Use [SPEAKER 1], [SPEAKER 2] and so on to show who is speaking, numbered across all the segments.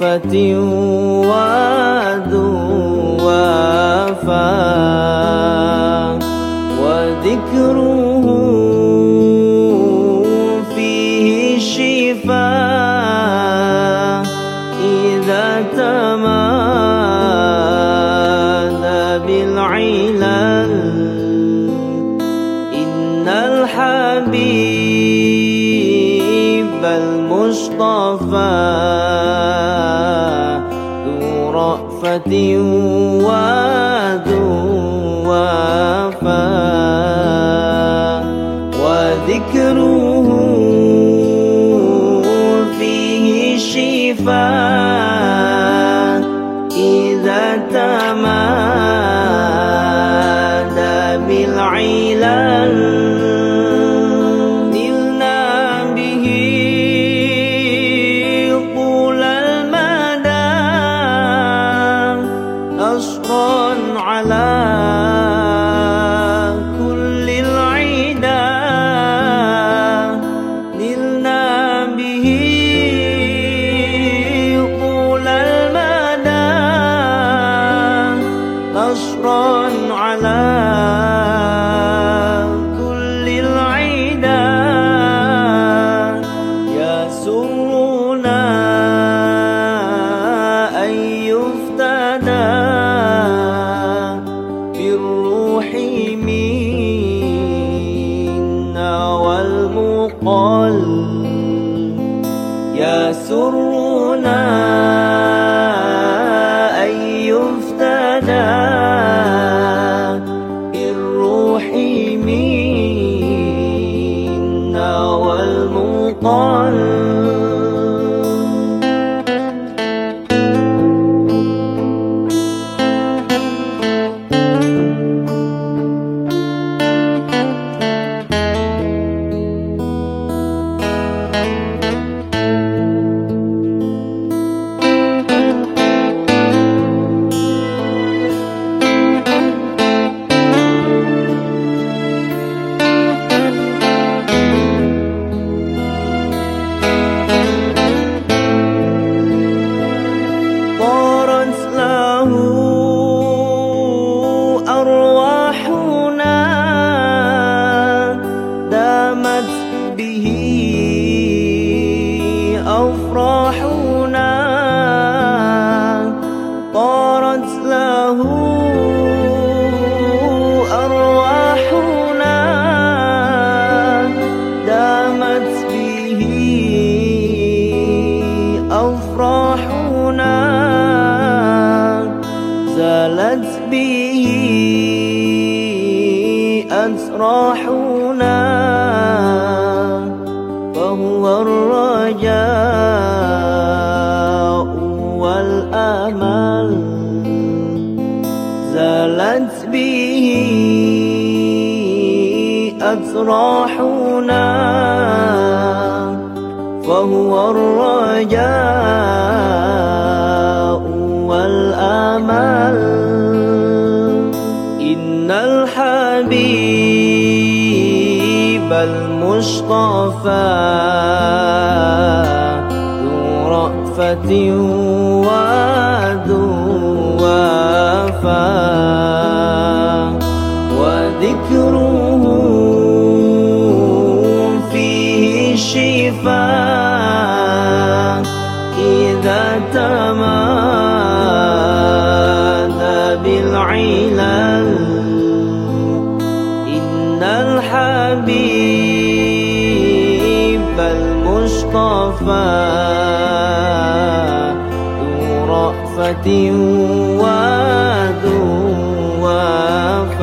[SPEAKER 1] غرفة وادو. رحمة ضلت به أسراحنا فهو الرجاء والأمل. زالت به أسراحنا فهو الرجاء والأمل. فالمصطفى ذو رأفة وذو وفا وذكره فيه شفاء إذا تمادى بالعين المصطفى ذو رأفة وذو وفاء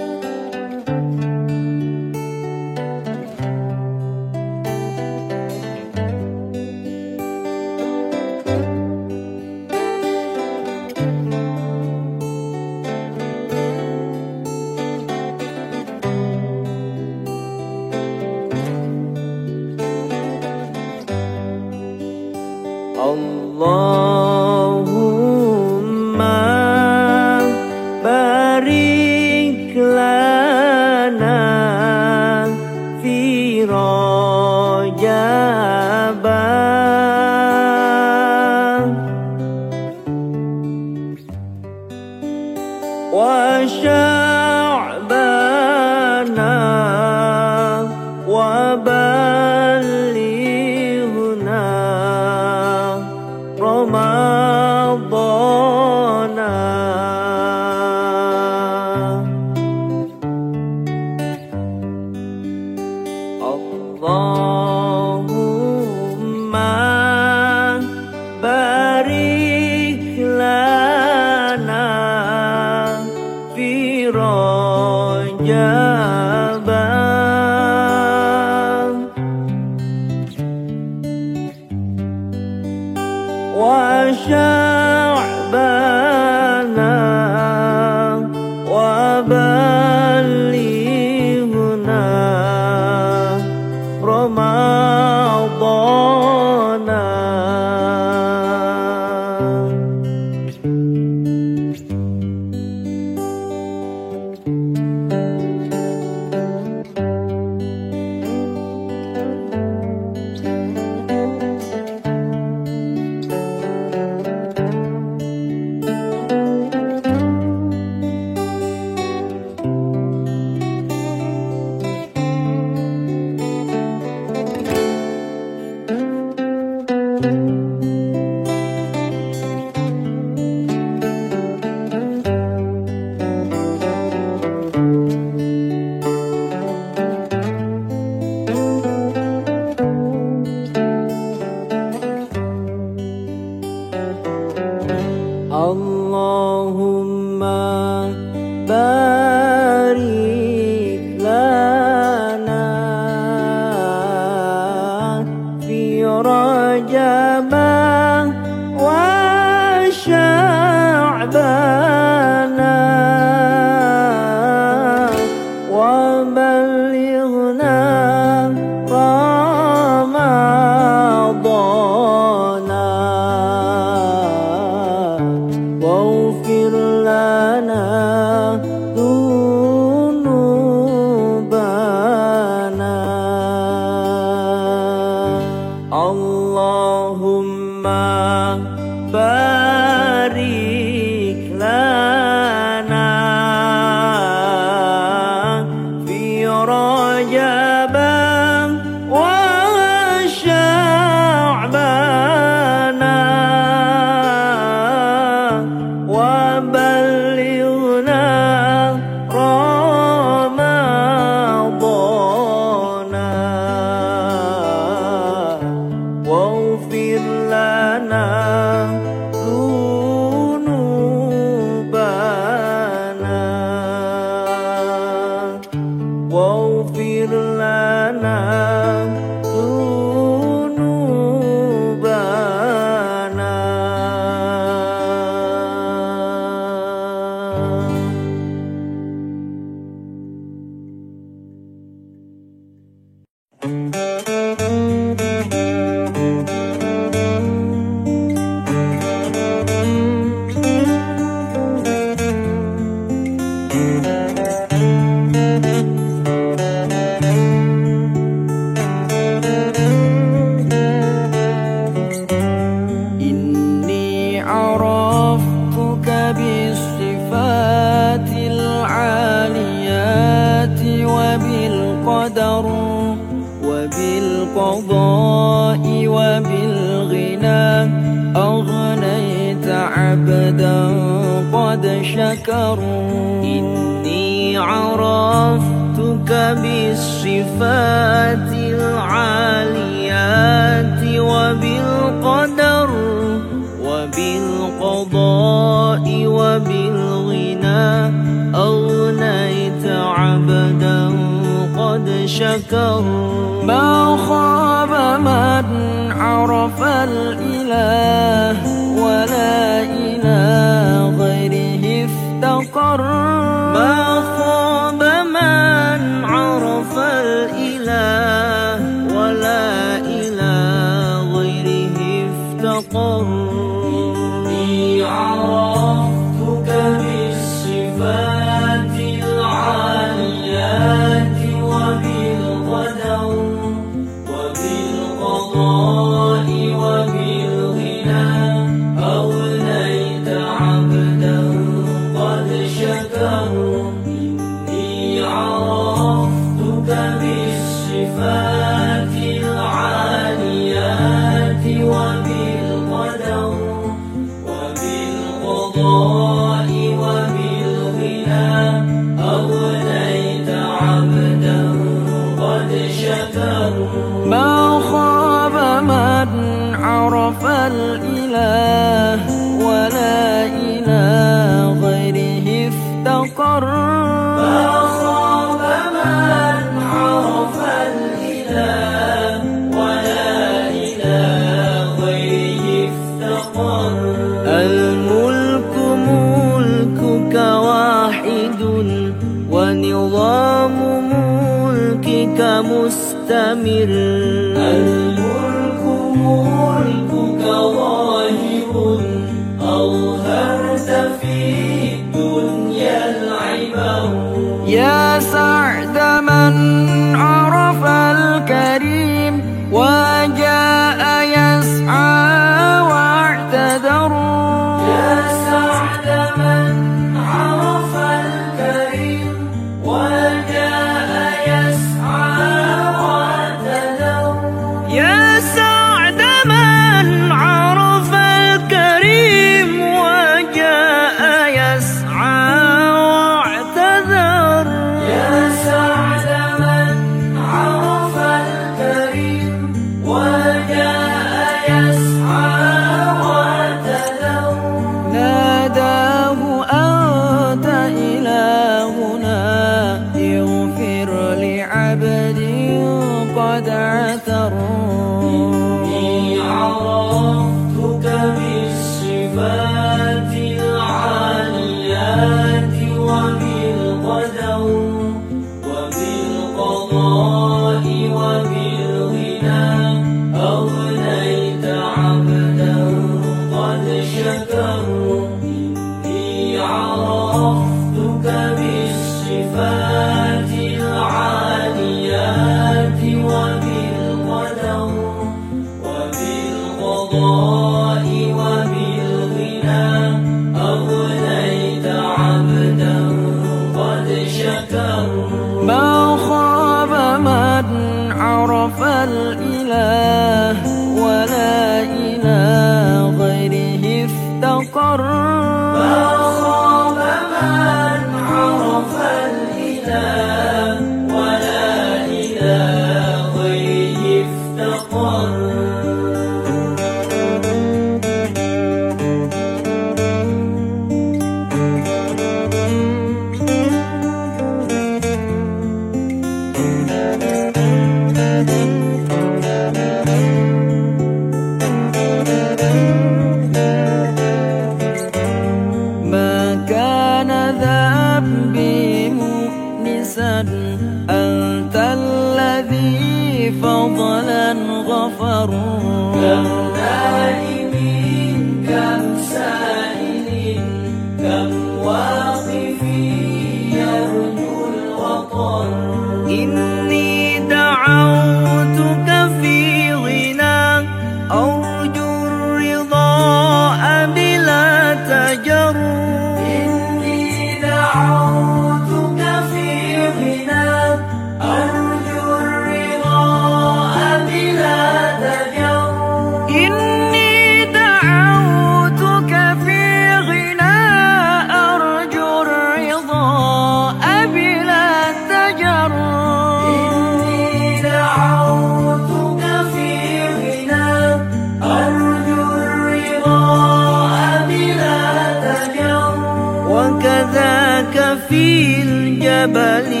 [SPEAKER 1] Beverly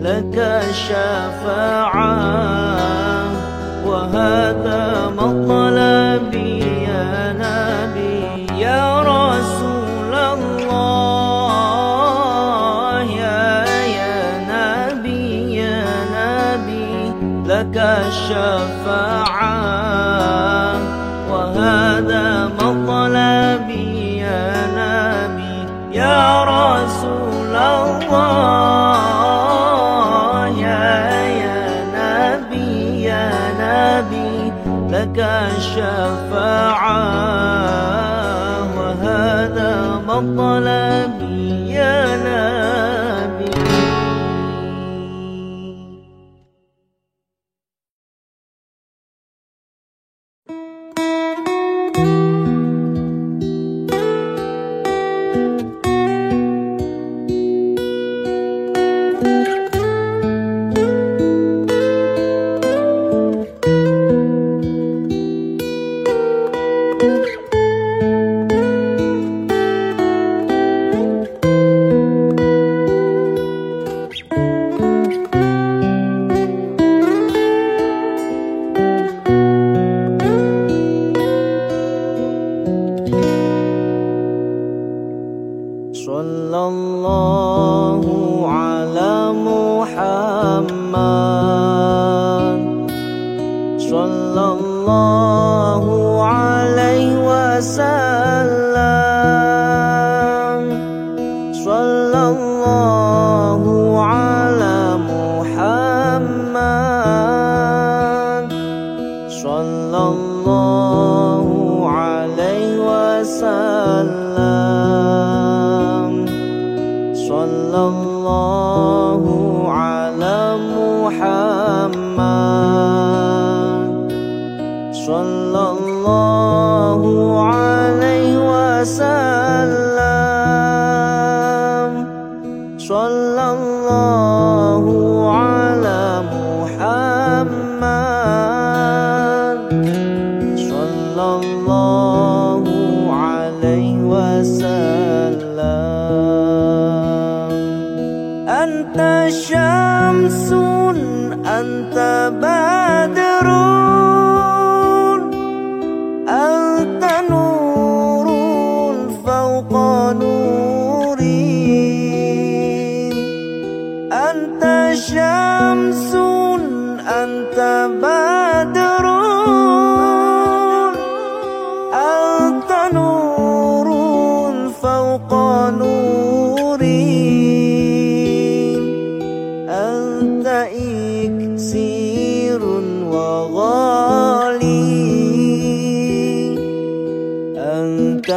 [SPEAKER 1] لك شفاعة. وهذا مطلبي يا نبي يا رسول الله. يا يا نبي يا نبي لك الشفاعة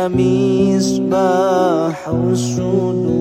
[SPEAKER 1] أنت مصباح الصدور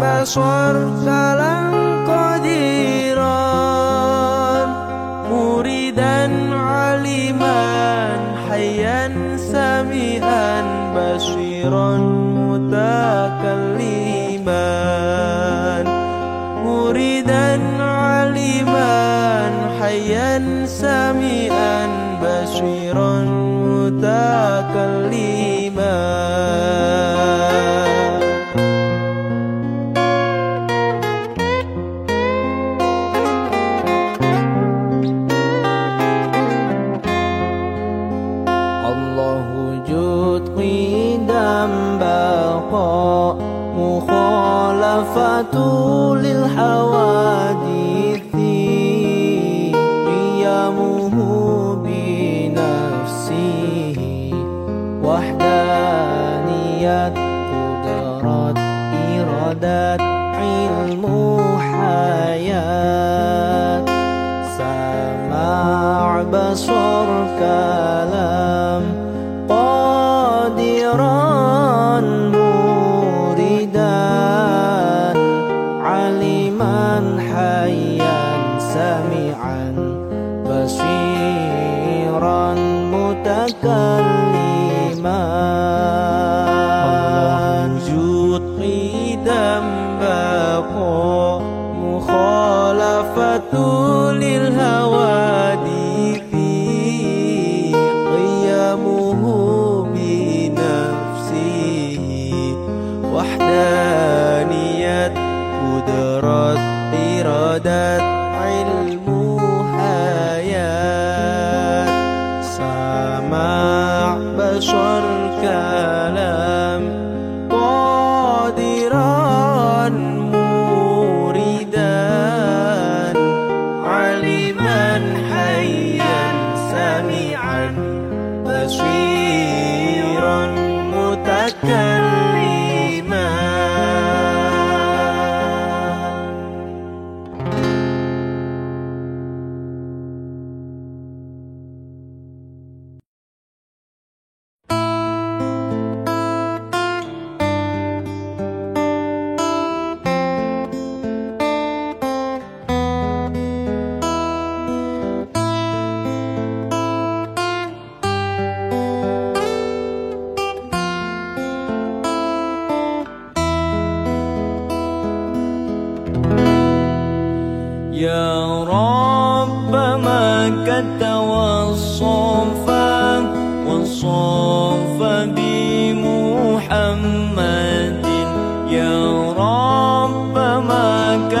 [SPEAKER 1] بشر فلن قديرا مريدا عليما حيا سميعا بشيرا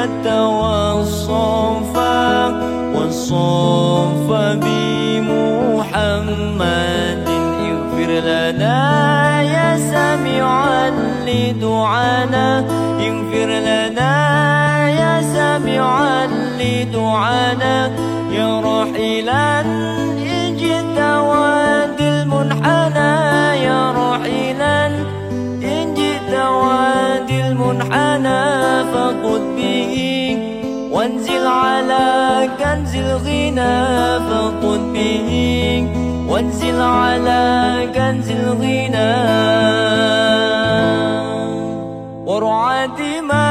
[SPEAKER 1] الجنة والصفا بمحمد. اغفر لنا يا سامعا لدعانا. اغفر لنا يا سامعا لدعانا. يا راحلا اجد وادي المنحنى. يا راحلا اجد جئت وادي المنحنى. فقد وانزل على كنز الغنى فقد به. وانزل على كنز الغنى. ورعاة ما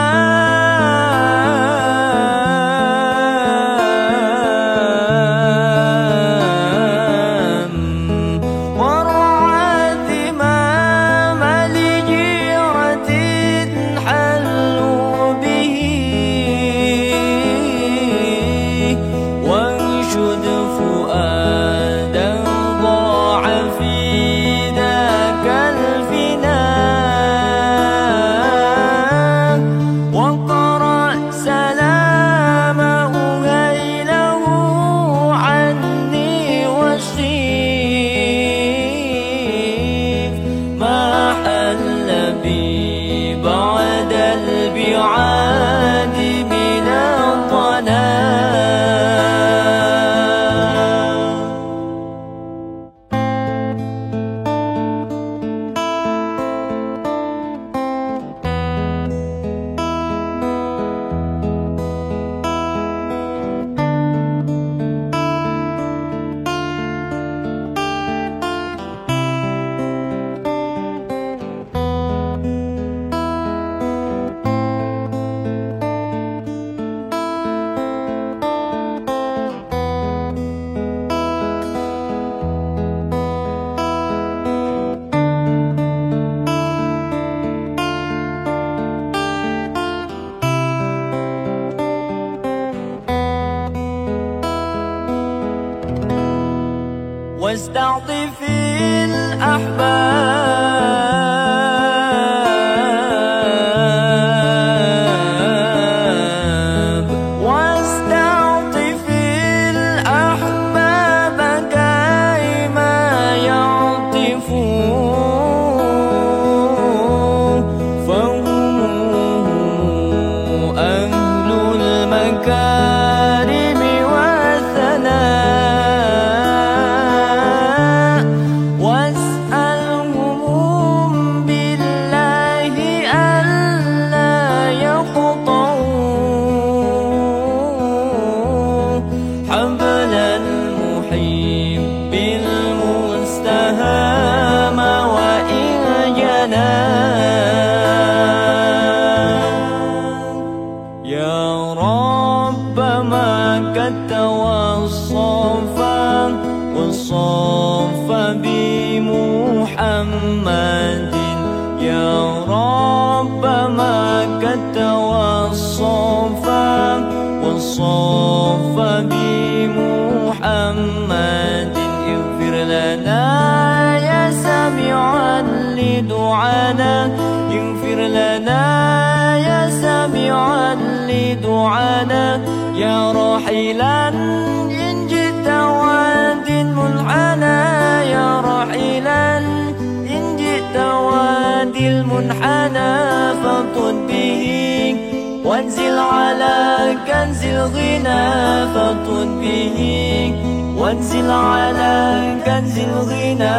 [SPEAKER 1] دعانا يا راحلا. إن جئت وأنت المنحنى يا راحلا. إن جئت وأنت المنحنى فطن به. وانزل على كنز الغنى فطن به. وانزل على كنز الغنى.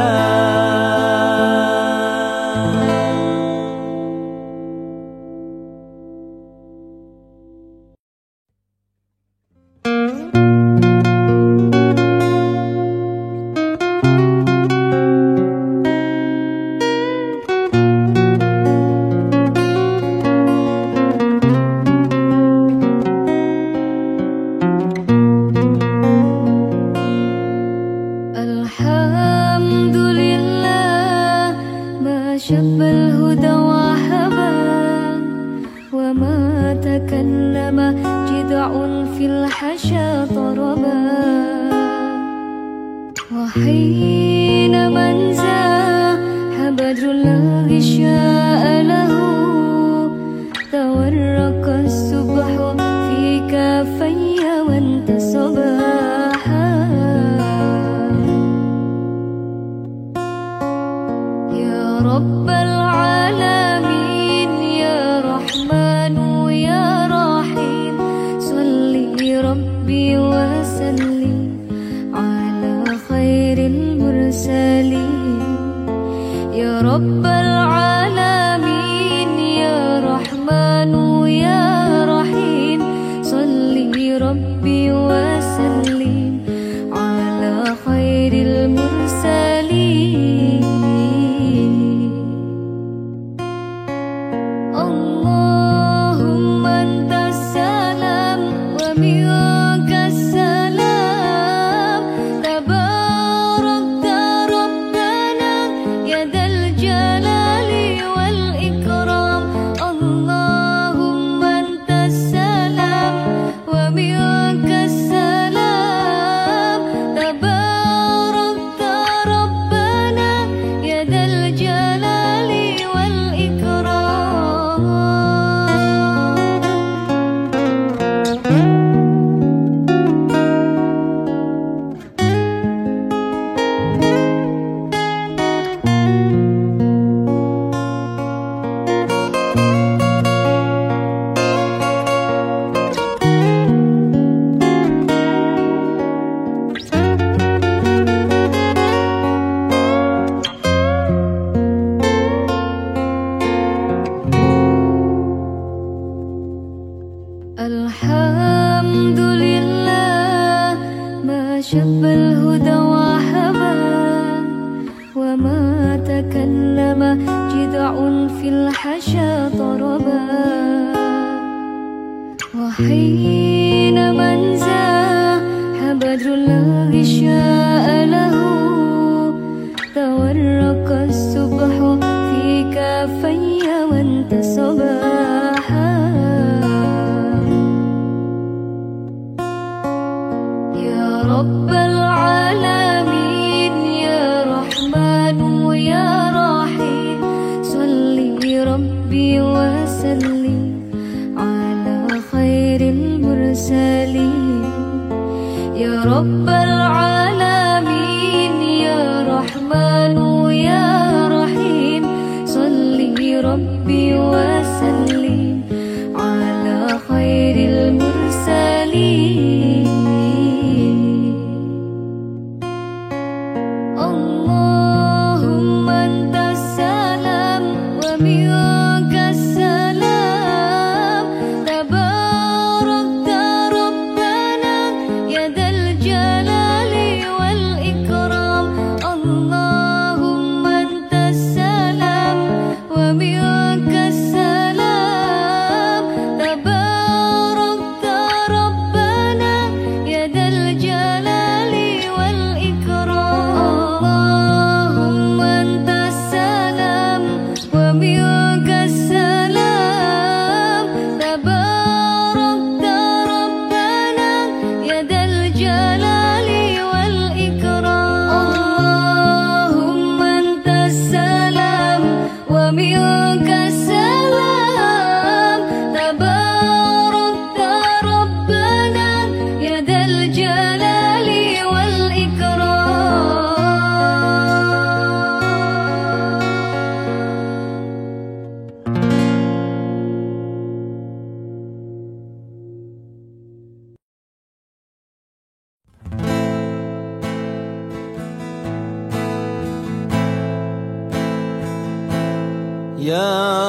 [SPEAKER 2] يا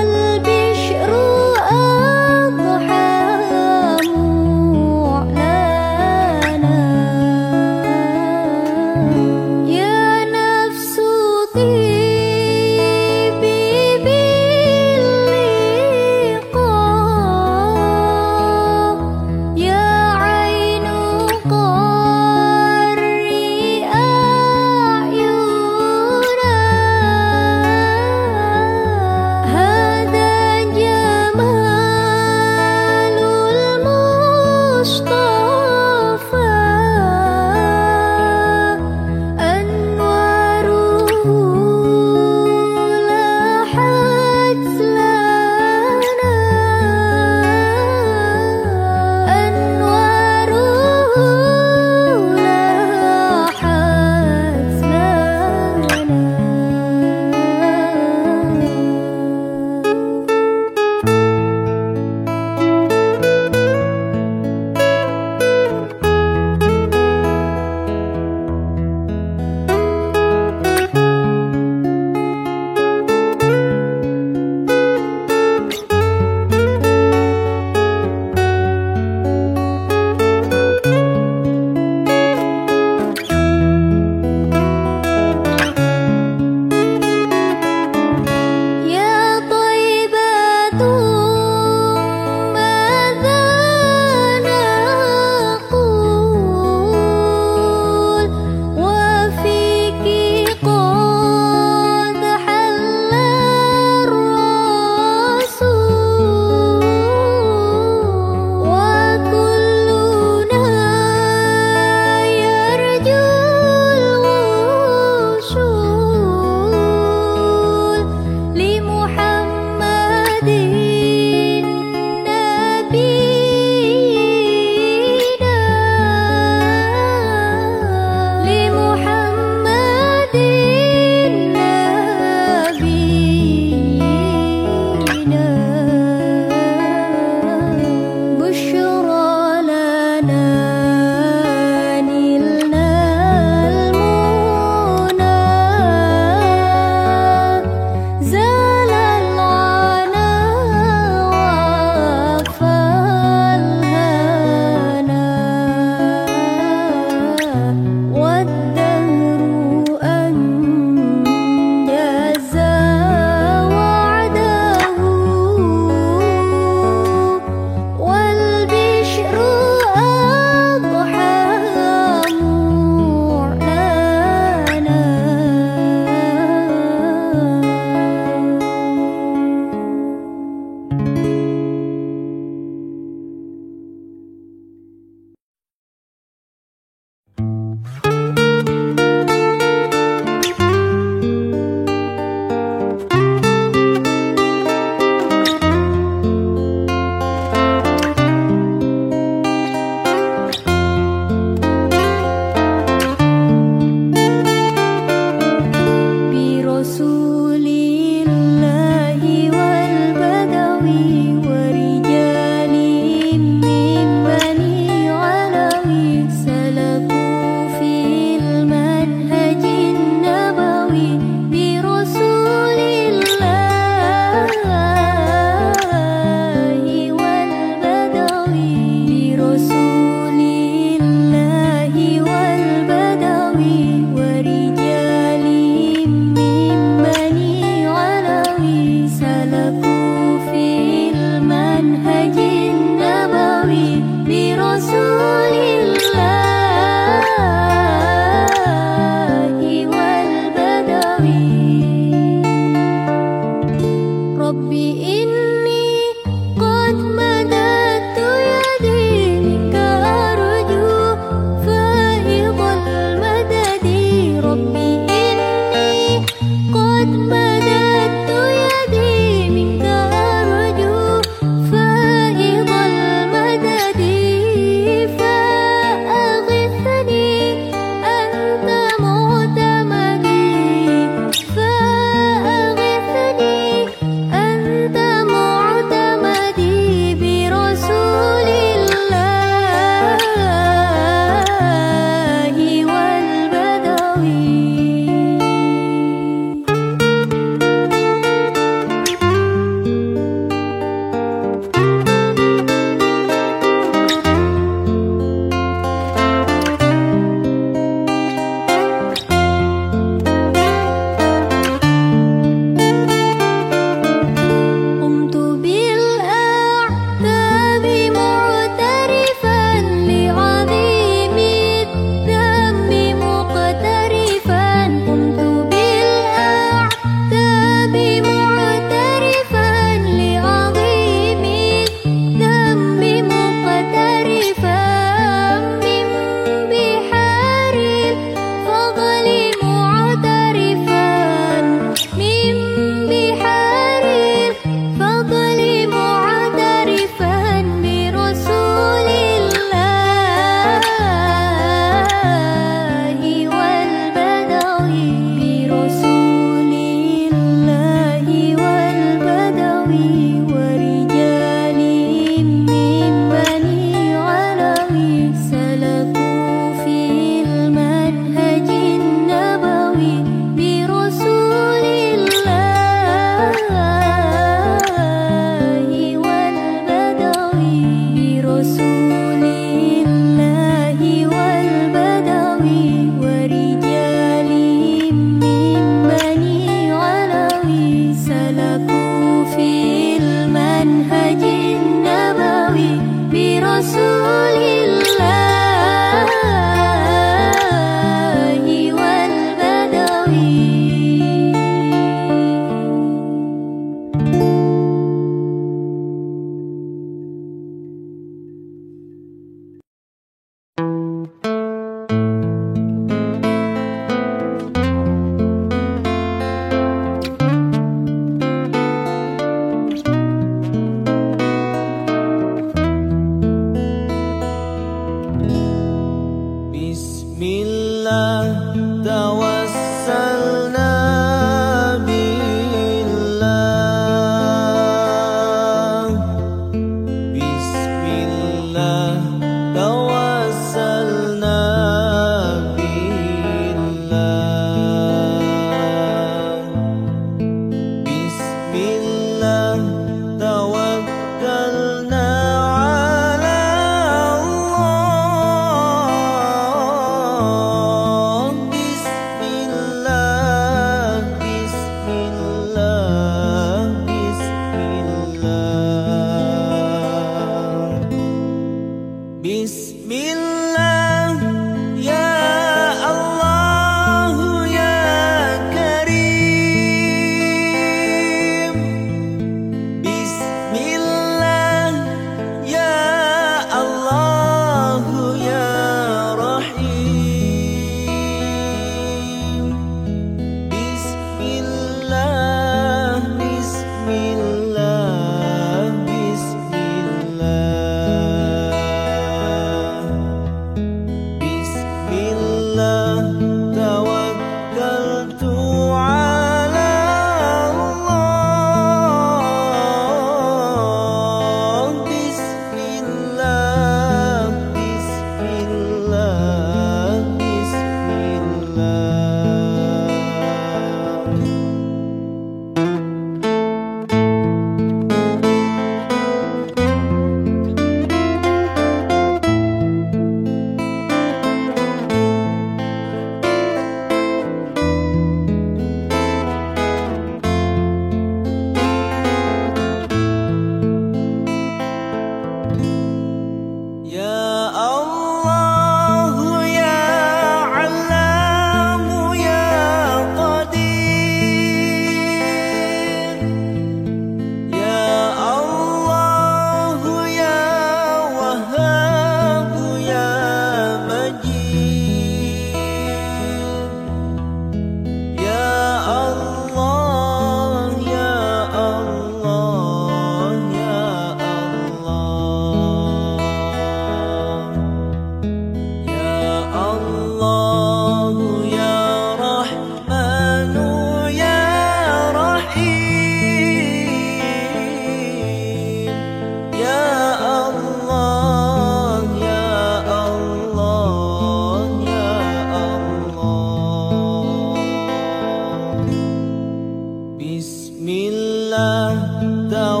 [SPEAKER 2] الله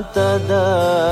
[SPEAKER 3] فتدلى